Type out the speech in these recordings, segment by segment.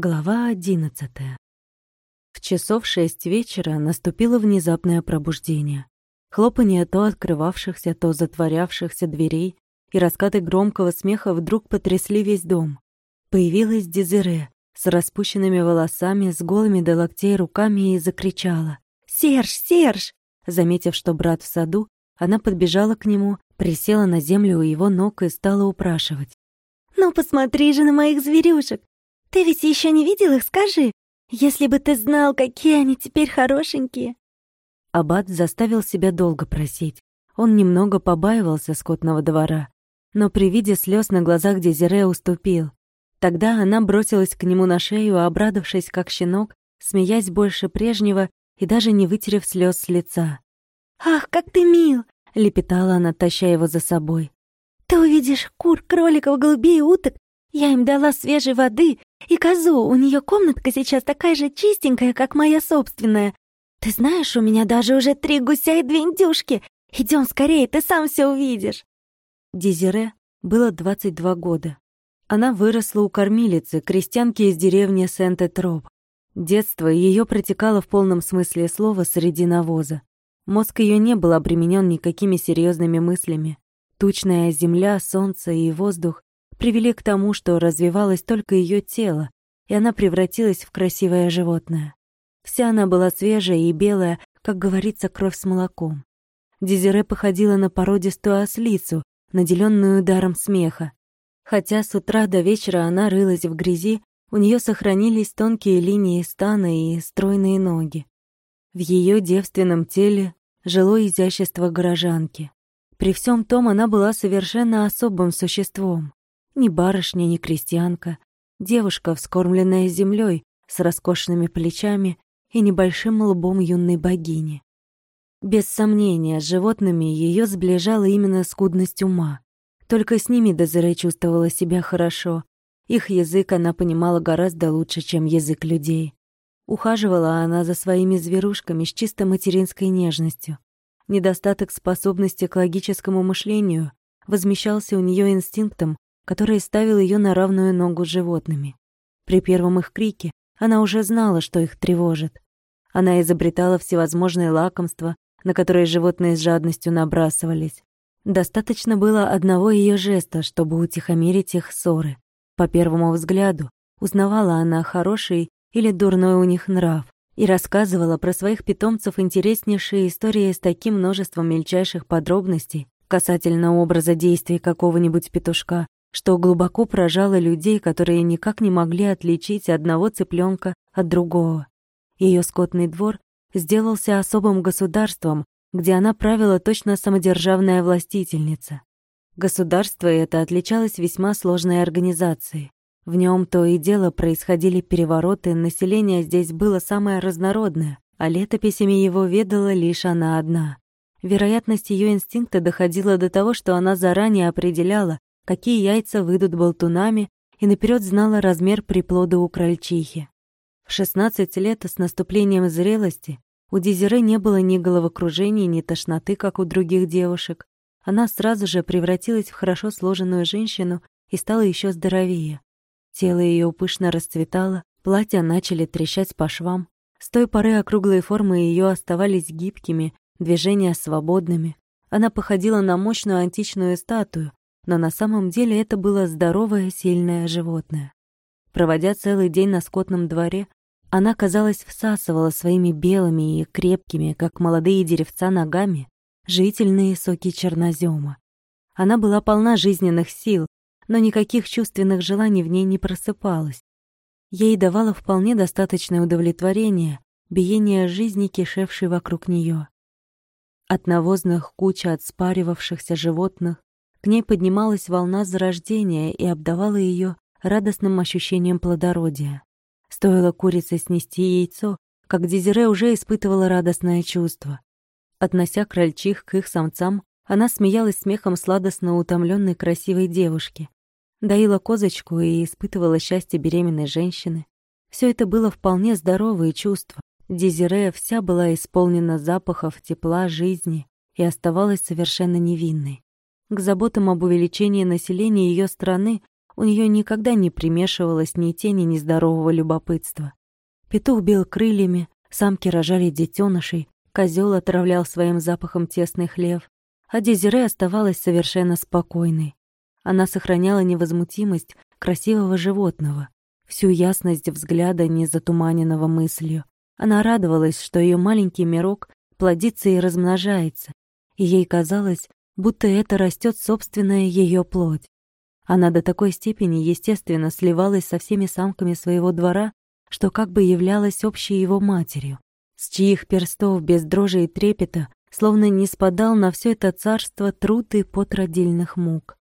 Глава одиннадцатая. В часов шесть вечера наступило внезапное пробуждение. Хлопанье то открывавшихся, то затворявшихся дверей и раскаты громкого смеха вдруг потрясли весь дом. Появилась Дезире с распущенными волосами, с голыми до локтей руками и закричала. «Серж! Серж!» Заметив, что брат в саду, она подбежала к нему, присела на землю у его ног и стала упрашивать. «Ну, посмотри же на моих зверюшек! Ты ведь еще не видел их, скажи? Если бы ты знал, какие они теперь хорошенькие!» Аббат заставил себя долго просить. Он немного побаивался скотного двора, но при виде слез на глазах Дезире уступил. Тогда она бросилась к нему на шею, обрадовавшись, как щенок, смеясь больше прежнего и даже не вытерев слез с лица. «Ах, как ты мил!» — лепетала она, таща его за собой. «Ты увидишь кур, кроликов, голубей уток. Я им дала свежей воды, и козу, у нее комнатка сейчас такая же чистенькая, как моя собственная. Ты знаешь, у меня даже уже три гуся и две индюшки. Идем скорее, ты сам все увидишь. Дезире было 22 года. Она выросла у кормилицы, крестьянки из деревни Сент-Этроп. Детство ее протекало в полном смысле слова среди навоза. Мозг ее не был обременен никакими серьезными мыслями. Тучная земля, солнце и воздух привели к тому, что развивалось только ее тело, и она превратилась в красивое животное. Вся она была свежая и белая, как говорится, кровь с молоком. Дезире походила на породистую ослицу, наделенную даром смеха. Хотя с утра до вечера она рылась в грязи, у нее сохранились тонкие линии стана и стройные ноги. В ее девственном теле жило изящество горожанки. При всем том она была совершенно особым существом. Ни барышня, ни крестьянка. Девушка, вскормленная землей, с роскошными плечами и небольшим лбом юной богини. Без сомнения, с животными ее сближала именно скудность ума. Только с ними Дезире чувствовала себя хорошо. Их язык она понимала гораздо лучше, чем язык людей. Ухаживала она за своими зверушками с чисто материнской нежностью. Недостаток способности к логическому мышлению возмещался у нее инстинктом который ставил ее на равную ногу с животными. При первом их крике она уже знала, что их тревожит. Она изобретала всевозможные лакомства, на которые животные с жадностью набрасывались. Достаточно было одного ее жеста, чтобы утихомирить их ссоры. По первому взгляду узнавала она хороший или дурной у них нрав и рассказывала про своих питомцев интереснейшие истории с таким множеством мельчайших подробностей касательно образа действий какого-нибудь петушка, что глубоко поражало людей, которые никак не могли отличить одного цыпленка от другого. Ее скотный двор сделался особым государством, где она правила точно самодержавная властительница. Государство это отличалось весьма сложной организацией. В нем то и дело происходили перевороты, население здесь было самое разнородное, а летописями его ведала лишь она одна. Вероятность ее инстинкта доходила до того, что она заранее определяла, какие яйца выйдут болтунами, и наперед знала размер приплода у крольчихи. В 16 лет с наступлением зрелости у Дезире не было ни головокружения, ни тошноты, как у других девушек. Она сразу же превратилась в хорошо сложенную женщину и стала еще здоровее. Тело ее пышно расцветало, платья начали трещать по швам. С той поры округлые формы ее оставались гибкими, движения свободными. Она походила на мощную античную статую, но на самом деле это было здоровое, сильное животное. Проводя целый день на скотном дворе, она, казалось, всасывала своими белыми и крепкими, как молодые деревца, ногами жительные соки чернозема. Она была полна жизненных сил, но никаких чувственных желаний в ней не просыпалось. Ей давало вполне достаточное удовлетворение биение жизни, кишевшей вокруг нее. От навозных куч от спаривавшихся животных ней поднималась волна зарождения и обдавала ее радостным ощущением плодородия. Стоило курице снести яйцо, как Дезире уже испытывала радостное чувство. Относя крольчих к их самцам, она смеялась смехом сладостно утомленной красивой девушки. Доила козочку и испытывала счастье беременной женщины. Все это было вполне здоровые чувства. Дезире вся была исполнена запахов, тепла, жизни и оставалась совершенно невинной. К заботам об увеличении населения ее страны у нее никогда не примешивалось ни тени нездорового любопытства. Петух бил крыльями, самки рожали детенышей, козел отравлял своим запахом тесный хлев, а Дезире оставалась совершенно спокойной. Она сохраняла невозмутимость красивого животного, всю ясность взгляда, не затуманенного мыслью. Она радовалась, что ее маленький мирок плодится и размножается, и ей казалось, будто это растет собственная ее плоть. Она до такой степени, естественно, сливалась со всеми самками своего двора, что как бы являлась общей его матерью, с чьих перстов без дрожи и трепета словно не спадал на все это царство труд и пот родильных мук.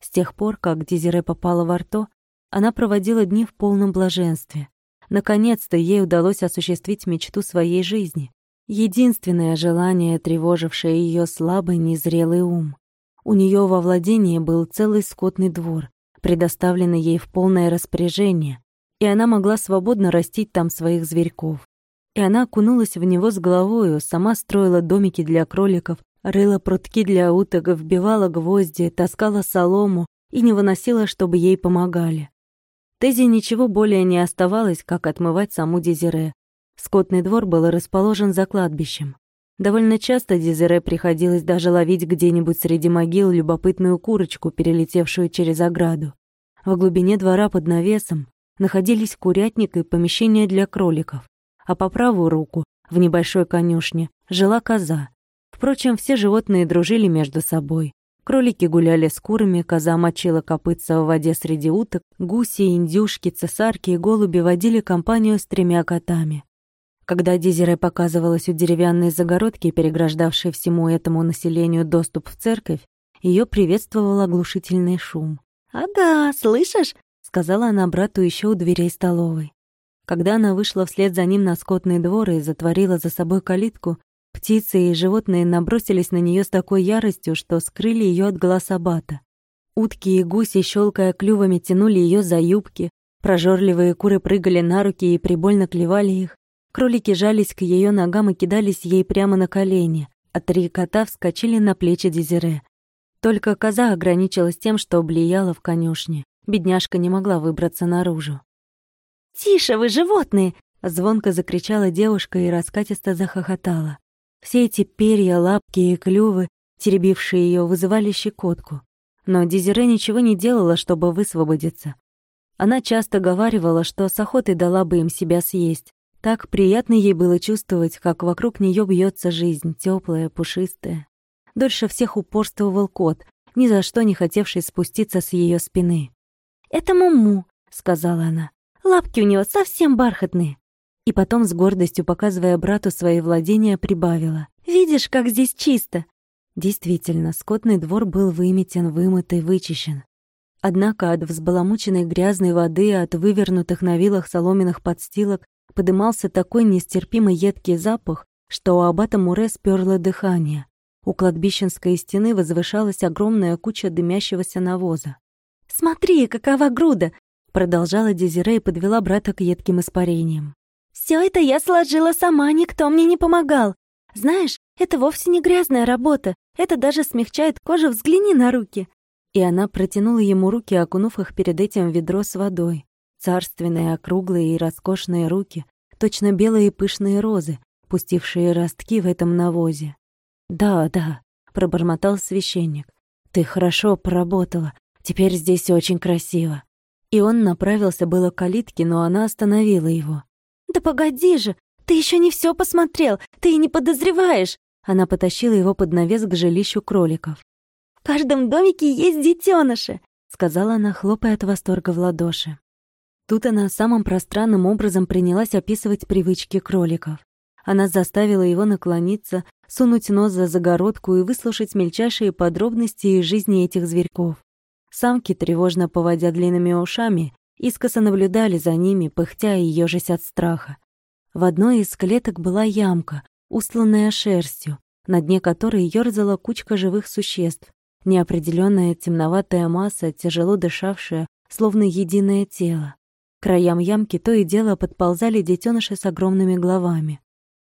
С тех пор, как Дезире попала во рто, она проводила дни в полном блаженстве. Наконец-то ей удалось осуществить мечту своей жизни. Единственное желание, тревожившее ее слабый, незрелый ум. У нее во владении был целый скотный двор, предоставленный ей в полное распоряжение, и она могла свободно растить там своих зверьков. И она окунулась в него с головою, сама строила домики для кроликов, рыла прутки для уток, вбивала гвозди, таскала солому и не выносила, чтобы ей помогали. Тези ничего более не оставалось, как отмывать саму Дезире. Скотный двор был расположен за кладбищем. Довольно часто Дезире приходилось даже ловить где-нибудь среди могил любопытную курочку, перелетевшую через ограду. В глубине двора под навесом находились курятник и помещение для кроликов, а по правую руку, в небольшой конюшне, жила коза. Впрочем, все животные дружили между собой. Кролики гуляли с курами, коза мочила копытца в воде среди уток, гуси, индюшки, цесарки и голуби водили компанию с тремя котами. Когда Дизере показывалась у деревянной загородки, переграждавшей всему этому населению доступ в церковь, ее приветствовал оглушительный шум. «Ага, слышишь?» — сказала она брату еще у дверей столовой. Когда она вышла вслед за ним на скотный двор и затворила за собой калитку, птицы и животные набросились на нее с такой яростью, что скрыли ее от глаз абата. Утки и гуси, щелкая клювами, тянули ее за юбки, прожорливые куры прыгали на руки и прибольно клевали их, кролики жались к ее ногам и кидались ей прямо на колени, а три кота вскочили на плечи Дезире. Только коза ограничилась тем, что облияла в конюшне. Бедняжка не могла выбраться наружу. «Тише вы, животные!» — звонко закричала девушка и раскатисто захохотала. Все эти перья, лапки и клювы, теребившие ее, вызывали щекотку. Но Дезире ничего не делала, чтобы высвободиться. Она часто говаривала, что с охотой дала бы им себя съесть. Так приятно ей было чувствовать, как вокруг нее бьется жизнь, теплая, пушистая. Дольше всех упорствовал кот, ни за что не хотевший спуститься с ее спины. «Это Муму», — сказала она. Лапки у него совсем бархатные. И потом, с гордостью показывая брату свои владения, прибавила. «Видишь, как здесь чисто!» Действительно, скотный двор был выметен, вымыт и вычищен. Однако от взбаламученной грязной воды, от вывернутых на вилах соломенных подстилок подымался такой нестерпимо едкий запах, что у аббата Муре сперло дыхание. У кладбищенской стены возвышалась огромная куча дымящегося навоза. «Смотри, какова груда! Продолжала Дезире и подвела брата к едким испарениям. «Все это я сложила сама, никто мне не помогал. Знаешь, это вовсе не грязная работа, это даже смягчает кожу, взгляни на руки». И она протянула ему руки, окунув их перед этим в ведро с водой. Царственные, округлые и роскошные руки, точно белые пышные розы, пустившие ростки в этом навозе. «Да, да», — пробормотал священник. «Ты хорошо поработала. Теперь здесь очень красиво». И он направился было к калитке, но она остановила его. «Да погоди же! Ты еще не все посмотрел! Ты и не подозреваешь!» Она потащила его под навес к жилищу кроликов. «В каждом домике есть детеныши!» сказала она, хлопая от восторга в ладоши. Тут она самым пространным образом принялась описывать привычки кроликов. Она заставила его наклониться, сунуть нос за загородку и выслушать мельчайшие подробности из жизни этих зверьков. Самки, тревожно поводя длинными ушами, искоса наблюдали за ними, пыхтя и ёжась от страха. В одной из клеток была ямка, устланная шерстью, на дне которой ёрзала кучка живых существ, неопределённая темноватая масса, тяжело дышавшая, словно единое тело. Краям ямки то и дело подползали детеныши с огромными головами.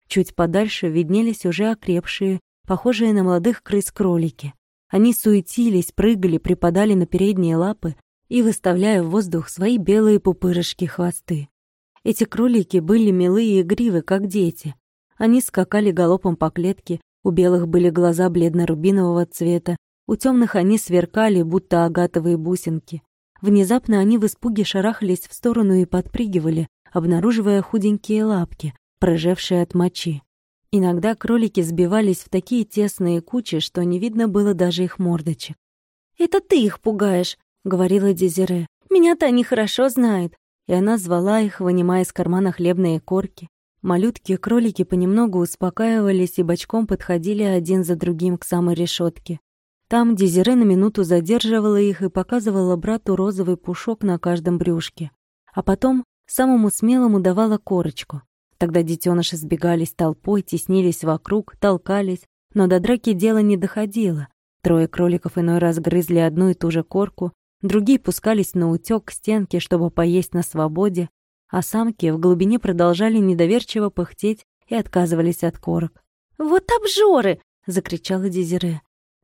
Чуть подальше виднелись уже окрепшие, похожие на молодых крыс кролики. Они суетились, прыгали, припадали на передние лапы и выставляя в воздух свои белые пупырышки-хвосты. Эти кролики были милые и игривы, как дети. Они скакали галопом по клетке, у белых были глаза бледно-рубинового цвета, у темных они сверкали, будто агатовые бусинки. Внезапно они в испуге шарахались в сторону и подпрыгивали, обнаруживая худенькие лапки, прожевшие от мочи. Иногда кролики сбивались в такие тесные кучи, что не видно было даже их мордочек. «Это ты их пугаешь», — говорила Дезире. «Меня-то они хорошо знают». И она звала их, вынимая из кармана хлебные корки. Малютки-кролики понемногу успокаивались и бочком подходили один за другим к самой решетке. Там Дезире на минуту задерживала их и показывала брату розовый пушок на каждом брюшке. А потом самому смелому давала корочку. Тогда детеныши сбегались толпой, теснились вокруг, толкались, но до драки дело не доходило. Трое кроликов иной раз грызли одну и ту же корку, другие пускались на утёк к стенке, чтобы поесть на свободе, а самки в глубине продолжали недоверчиво пыхтеть и отказывались от корок. «Вот обжоры!» — закричала Дезире.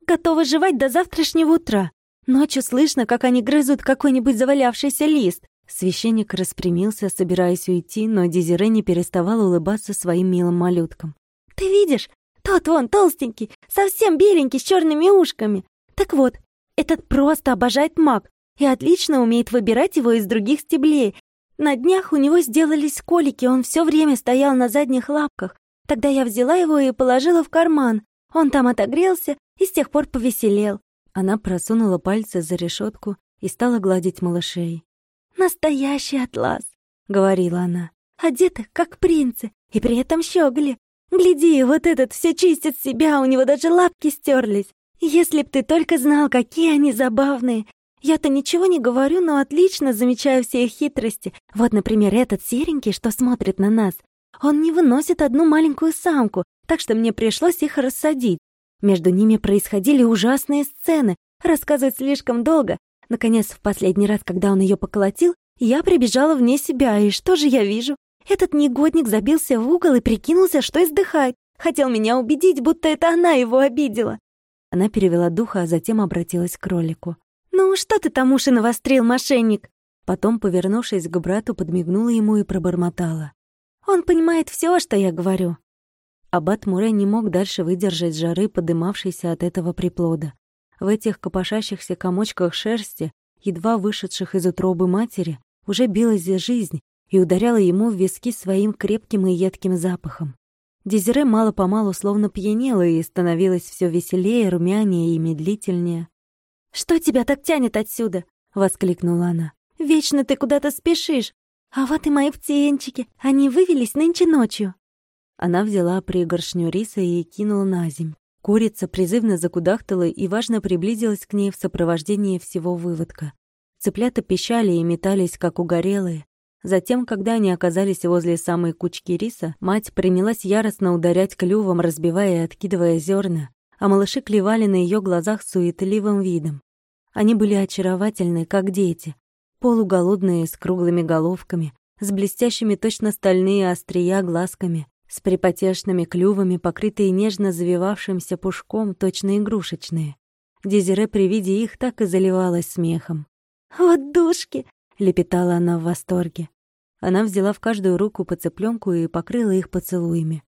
«Готовы жевать до завтрашнего утра. Ночью слышно, как они грызут какой-нибудь завалявшийся лист». Священник распрямился, собираясь уйти, но Дезире не переставала улыбаться своим милым малюткам. «Ты видишь, тот вон толстенький, совсем беленький, с черными ушками. Так вот, этот просто обожает маг и отлично умеет выбирать его из других стеблей. На днях у него сделались колики, он все время стоял на задних лапках. Тогда я взяла его и положила в карман. Он там отогрелся и с тех пор повеселел. Она просунула пальцы за решетку и стала гладить малышей. «Настоящий атлас», — говорила она. «Одеты, как принцы, и при этом щеголи. Гляди, вот этот все чистит себя, у него даже лапки стерлись. Если б ты только знал, какие они забавные. Я-то ничего не говорю, но отлично замечаю все их хитрости. Вот, например, этот серенький, что смотрит на нас. Он не выносит одну маленькую самку, так что мне пришлось их рассадить. Между ними происходили ужасные сцены. Рассказывать слишком долго. Наконец, в последний раз, когда он ее поколотил, я прибежала вне себя, и что же я вижу? Этот негодник забился в угол и прикинулся, что издыхает. Хотел меня убедить, будто это она его обидела. Она перевела духа, а затем обратилась к кролику. «Ну, что ты там уши навострил, мошенник?» Потом, повернувшись к брату, подмигнула ему и пробормотала. «Он понимает все, что я говорю». Аббат Муре не мог дальше выдержать жары, подымавшейся от этого приплода. В этих копошащихся комочках шерсти, едва вышедших из утробы матери, уже билась жизнь, и ударяла ему в виски своим крепким и едким запахом. Дезире мало-помалу словно пьянела и становилась все веселее, румянее и медлительнее. «Что тебя так тянет отсюда?» — воскликнула она. «Вечно ты куда-то спешишь. А вот и мои птенчики, они вывелись нынче ночью». Она взяла пригоршню риса и кинула на земь. Курица призывно закудахтала и важно приблизилась к ней в сопровождении всего выводка. Цыплята пищали и метались, как угорелые. Затем, когда они оказались возле самой кучки риса, мать принялась яростно ударять клювом, разбивая и откидывая зерна, а малыши клевали на ее глазах суетливым видом. Они были очаровательны, как дети, полуголодные, с круглыми головками, с блестящими точно стальные острия глазками, с припотешными клювами, покрытые нежно завивавшимся пушком, точно игрушечные. Дезире при виде их так и заливалась смехом. «Вот душки!» лепетала она в восторге. Она взяла в каждую руку по цыпленку и покрыла их поцелуями.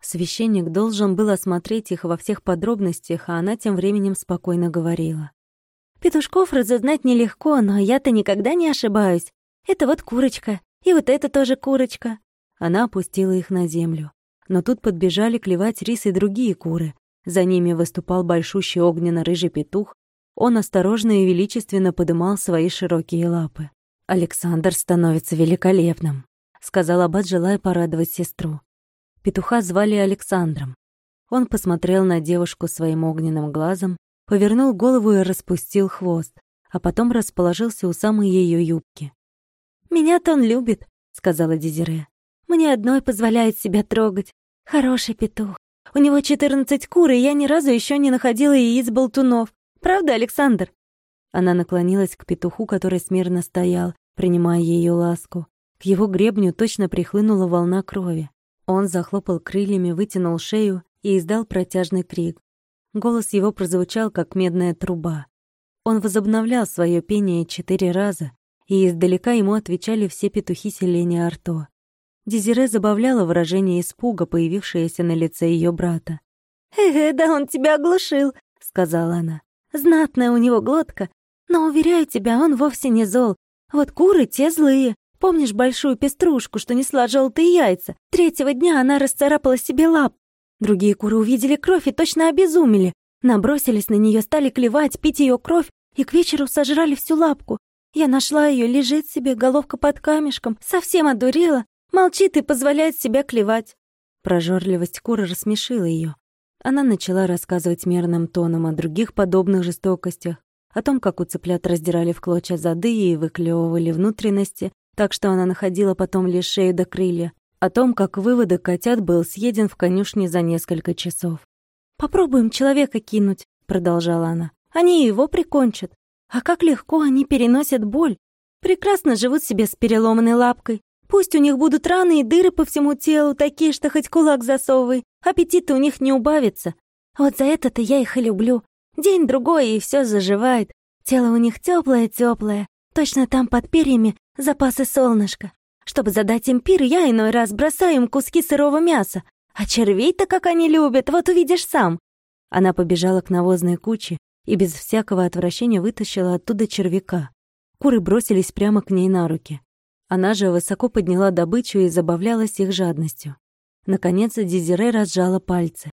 Священник должен был осмотреть их во всех подробностях, а она тем временем спокойно говорила. «Петушков разузнать нелегко, но я-то никогда не ошибаюсь. Это вот курочка, и вот это тоже курочка». Она опустила их на землю. Но тут подбежали клевать рис и другие куры. За ними выступал большущий огненно-рыжий петух. Он осторожно и величественно подымал свои широкие лапы. «Александр становится великолепным», — сказал Аббат, желая порадовать сестру. Петуха звали Александром. Он посмотрел на девушку своим огненным глазом, повернул голову и распустил хвост, а потом расположился у самой ее юбки. «Меня-то он любит», — сказала Дезире. «Мне одной позволяет себя трогать. Хороший петух. У него четырнадцать кур, и я ни разу еще не находила яиц болтунов. Правда, Александр?» Она наклонилась к петуху, который смирно стоял, принимая ее ласку. К его гребню точно прихлынула волна крови. Он захлопал крыльями, вытянул шею и издал протяжный крик. Голос его прозвучал, как медная труба. Он возобновлял свое пение четыре раза, и издалека ему отвечали все петухи селения Арто. Дезире забавляло выражение испуга, появившееся на лице ее брата. «Э, да он тебя оглушил», — сказала она. «Знатная у него глотка, но, уверяю тебя, он вовсе не зол. Вот куры те злые. Помнишь большую пеструшку, что несла желтые яйца? Третьего дня она расцарапала себе лап. Другие куры увидели кровь и точно обезумели. Набросились на нее, стали клевать, пить ее кровь и к вечеру сожрали всю лапку. Я нашла ее, лежит себе, головка под камешком, совсем одурела, молчит и позволяет себя клевать. Прожорливость куры рассмешила ее. Она начала рассказывать мерным тоном о других подобных жестокостях, о том, как у цыплят раздирали в клочья зады и выклевывали внутренности, так что она находила потом лишь шею до крылья, о том, как выводок котят был съеден в конюшне за несколько часов. «Попробуем человека кинуть», — продолжала она. «Они его прикончат. А как легко они переносят боль. Прекрасно живут себе с переломанной лапкой. Пусть у них будут раны и дыры по всему телу, такие, что хоть кулак засовывай. Аппетита у них не убавится. Вот за это-то я их и люблю. День-другой, и все заживает. Тело у них теплое-теплое. Точно там под перьями запасы солнышка. Чтобы задать им пир, я иной раз бросаю им куски сырого мяса. А червей-то как они любят, вот увидишь сам. Она побежала к навозной куче и без всякого отвращения вытащила оттуда червяка. Куры бросились прямо к ней на руки. Она же высоко подняла добычу и забавлялась их жадностью. Наконец Дезире разжала пальцы.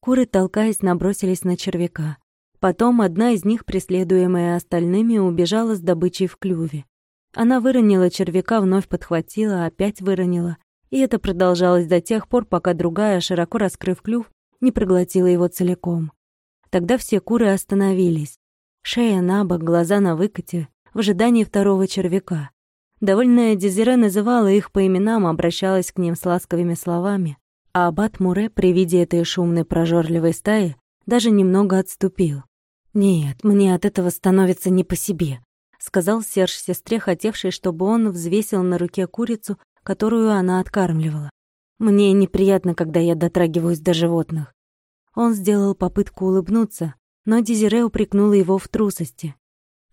Куры, толкаясь, набросились на червяка. Потом одна из них, преследуемая остальными, убежала с добычей в клюве. Она выронила червяка, вновь подхватила, опять выронила. И это продолжалось до тех пор, пока другая, широко раскрыв клюв, не проглотила его целиком. Тогда все куры остановились. Шея на бок, глаза на выкате, в ожидании второго червяка. Довольная Дезире называла их по именам, обращалась к ним с ласковыми словами. А аббат Муре при виде этой шумной прожорливой стаи даже немного отступил. «Нет, мне от этого становится не по себе», — сказал Серж сестре, хотевшей, чтобы он взвесил на руке курицу, которую она откармливала. «Мне неприятно, когда я дотрагиваюсь до животных». Он сделал попытку улыбнуться, но Дезире упрекнула его в трусости.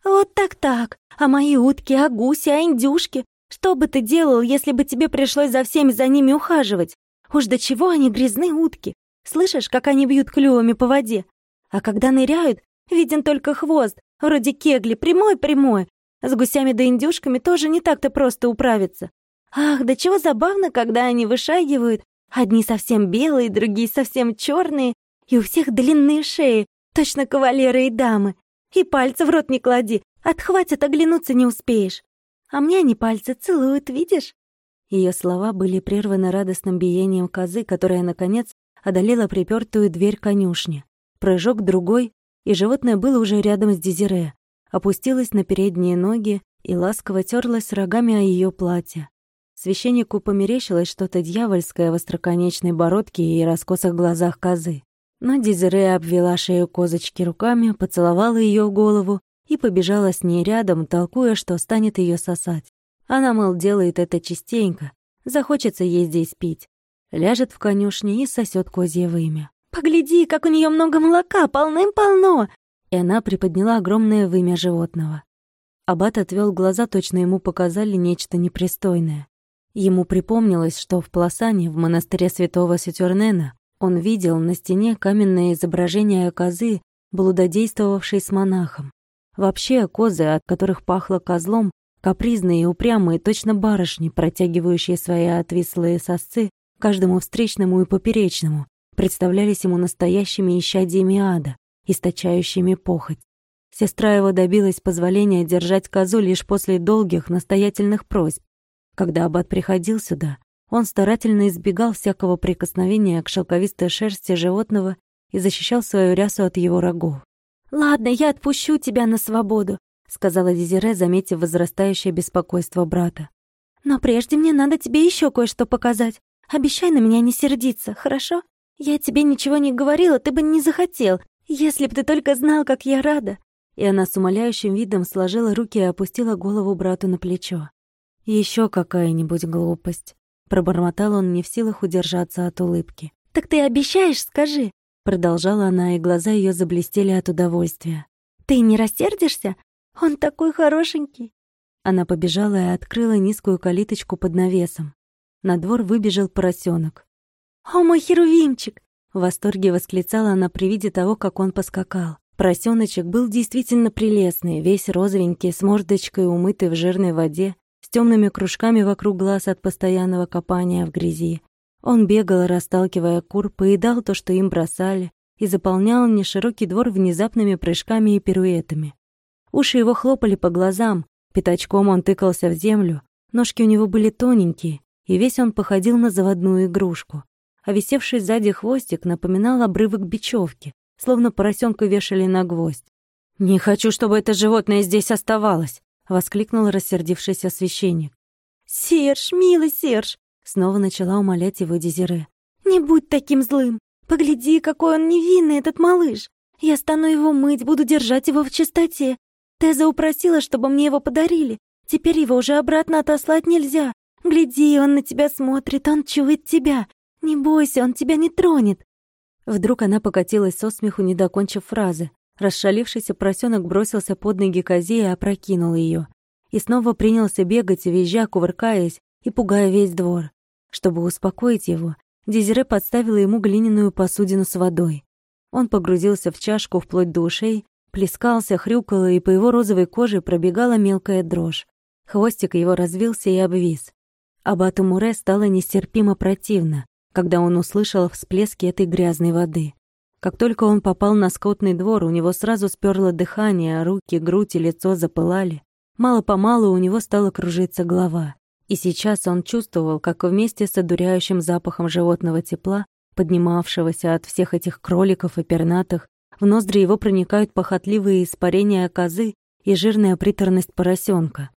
«Вот так-так, а мои утки, а гуси, а индюшки? Что бы ты делал, если бы тебе пришлось за всеми за ними ухаживать? Уж до чего они грязны утки? Слышишь, как они бьют клювами по воде? А когда ныряют, Виден только хвост, вроде кегли, прямой-прямой. С гусями да индюшками тоже не так-то просто управиться. Ах, да чего забавно, когда они вышагивают. Одни совсем белые, другие совсем черные, и у всех длинные шеи, точно кавалеры и дамы. И пальцы в рот не клади, отхватят, оглянуться не успеешь. А мне они пальцы целуют, видишь? Ее слова были прерваны радостным биением козы, которая, наконец, одолела припертую дверь конюшни. Прыжок другой, и животное было уже рядом с Дезире, опустилось на передние ноги и ласково терлось рогами о ее платье. Священнику померещилось что-то дьявольское в остроконечной бородке и раскосых глазах козы. Но Дезире обвела шею козочки руками, поцеловала ее в голову и побежала с ней рядом, толкуя, что станет ее сосать. Она, мол, делает это частенько, захочется ей здесь пить. Ляжет в конюшне и сосет козье вымя. «Погляди, как у нее много молока, полным-полно!» И она приподняла огромное вымя животного. Аббат отвел глаза, точно ему показали нечто непристойное. Ему припомнилось, что в Пласане, в монастыре святого Сютернена, он видел на стене каменное изображение козы, блудодействовавшей с монахом. Вообще, козы, от которых пахло козлом, капризные и упрямые, точно барышни, протягивающие свои отвислые сосцы каждому встречному и поперечному, представлялись ему настоящими исчадьями ада, источающими похоть. Сестра его добилась позволения держать козу лишь после долгих настоятельных просьб. Когда аббат приходил сюда, он старательно избегал всякого прикосновения к шелковистой шерсти животного и защищал свою рясу от его рогов. «Ладно, я отпущу тебя на свободу», — сказала Дезире, заметив возрастающее беспокойство брата. «Но прежде мне надо тебе еще кое-что показать. Обещай на меня не сердиться, хорошо?» «Я тебе ничего не говорила, ты бы не захотел, если б ты только знал, как я рада!» И она с умоляющим видом сложила руки и опустила голову брату на плечо. Еще какая-нибудь глупость!» Пробормотал он, не в силах удержаться от улыбки. «Так ты обещаешь, скажи!» Продолжала она, и глаза ее заблестели от удовольствия. Ты не рассердишься? Он такой хорошенький!» Она побежала и открыла низкую калиточку под навесом. На двор выбежал поросенок. «О, мой херувимчик!» В восторге восклицала она при виде того, как он поскакал. Поросеночек был действительно прелестный, весь розовенький, с мордочкой, умытый в жирной воде, с темными кружками вокруг глаз от постоянного копания в грязи. Он бегал, расталкивая кур, поедал то, что им бросали, и заполнял неширокий двор внезапными прыжками и пируэтами. Уши его хлопали по глазам, пятачком он тыкался в землю, ножки у него были тоненькие, и весь он походил на заводную игрушку а висевший сзади хвостик напоминал обрывок бечевки, словно поросенка вешали на гвоздь. «Не хочу, чтобы это животное здесь оставалось!» — воскликнул рассердившийся священник. «Серж, милый Серж!» — снова начала умолять его Дезире. «Не будь таким злым! Погляди, какой он невинный, этот малыш! Я стану его мыть, буду держать его в чистоте. Теза упросила, чтобы мне его подарили. Теперь его уже обратно отослать нельзя. Гляди, он на тебя смотрит, он чует тебя. «Не бойся, он тебя не тронет!» Вдруг она покатилась со смеху, не докончив фразы. Расшалившийся поросенок бросился под ноги козе и опрокинул ее. И снова принялся бегать, визжа, кувыркаясь и пугая весь двор. Чтобы успокоить его, Дезире подставила ему глиняную посудину с водой. Он погрузился в чашку вплоть до ушей, плескался, хрюкал, и по его розовой коже пробегала мелкая дрожь. Хвостик его развился и обвис. Абату Муре стало нестерпимо противно когда он услышал всплески этой грязной воды. Как только он попал на скотный двор, у него сразу сперло дыхание, а руки, грудь и лицо запылали. Мало-помалу у него стала кружиться голова. И сейчас он чувствовал, как вместе с одуряющим запахом животного тепла, поднимавшегося от всех этих кроликов и пернатых, в ноздри его проникают похотливые испарения козы и жирная приторность поросенка.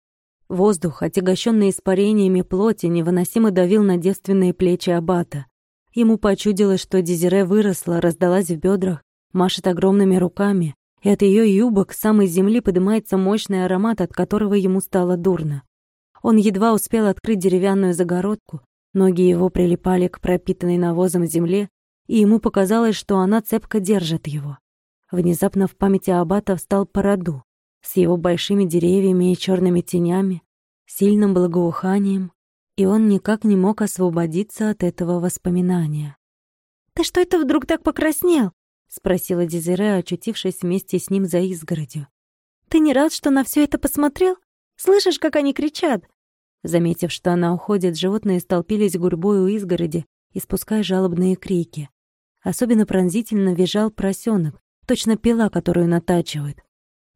Воздух, отягощенный испарениями плоти, невыносимо давил на девственные плечи аббата. Ему почудилось, что Дезире выросла, раздалась в бедрах, машет огромными руками, и от ее юбок с самой земли поднимается мощный аромат, от которого ему стало дурно. Он едва успел открыть деревянную загородку, ноги его прилипали к пропитанной навозом земле, и ему показалось, что она цепко держит его. Внезапно в памяти аббата встал Параду с его большими деревьями и черными тенями, сильным благоуханием, и он никак не мог освободиться от этого воспоминания. «Ты что это вдруг так покраснел?» — спросила Дезире, очутившись вместе с ним за изгородью. «Ты не рад, что на все это посмотрел? Слышишь, как они кричат?» Заметив, что она уходит, животные столпились гурьбой у изгороди, испуская жалобные крики. Особенно пронзительно визжал поросенок, точно пила, которую натачивают.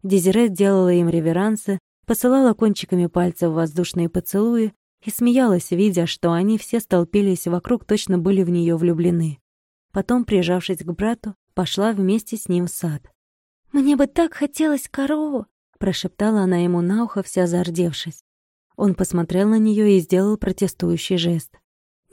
Дезире делала им реверансы, посылала кончиками пальцев воздушные поцелуи и смеялась, видя, что они все столпились вокруг, точно были в нее влюблены. Потом, прижавшись к брату, пошла вместе с ним в сад. «Мне бы так хотелось корову!» — прошептала она ему на ухо, вся зардевшись. Он посмотрел на нее и сделал протестующий жест.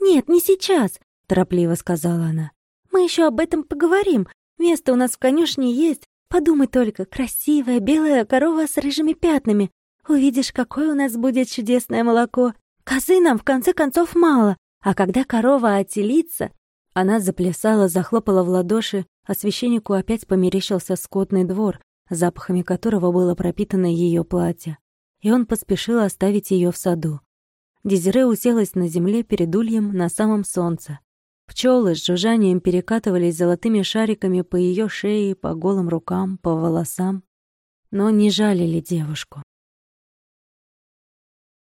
«Нет, не сейчас!» — торопливо сказала она. «Мы еще об этом поговорим. Место у нас в конюшне есть, Подумай только, красивая белая корова с рыжими пятнами. Увидишь, какое у нас будет чудесное молоко. Козы нам в конце концов мало, а когда корова отелится...» Она заплясала, захлопала в ладоши, а священнику опять померещился скотный двор, запахами которого было пропитано ее платье. И он поспешил оставить ее в саду. Дезире уселась на земле перед ульем на самом солнце. Пчелы с жужжанием перекатывались золотыми шариками по ее шее, по голым рукам, по волосам, но не жалили девушку.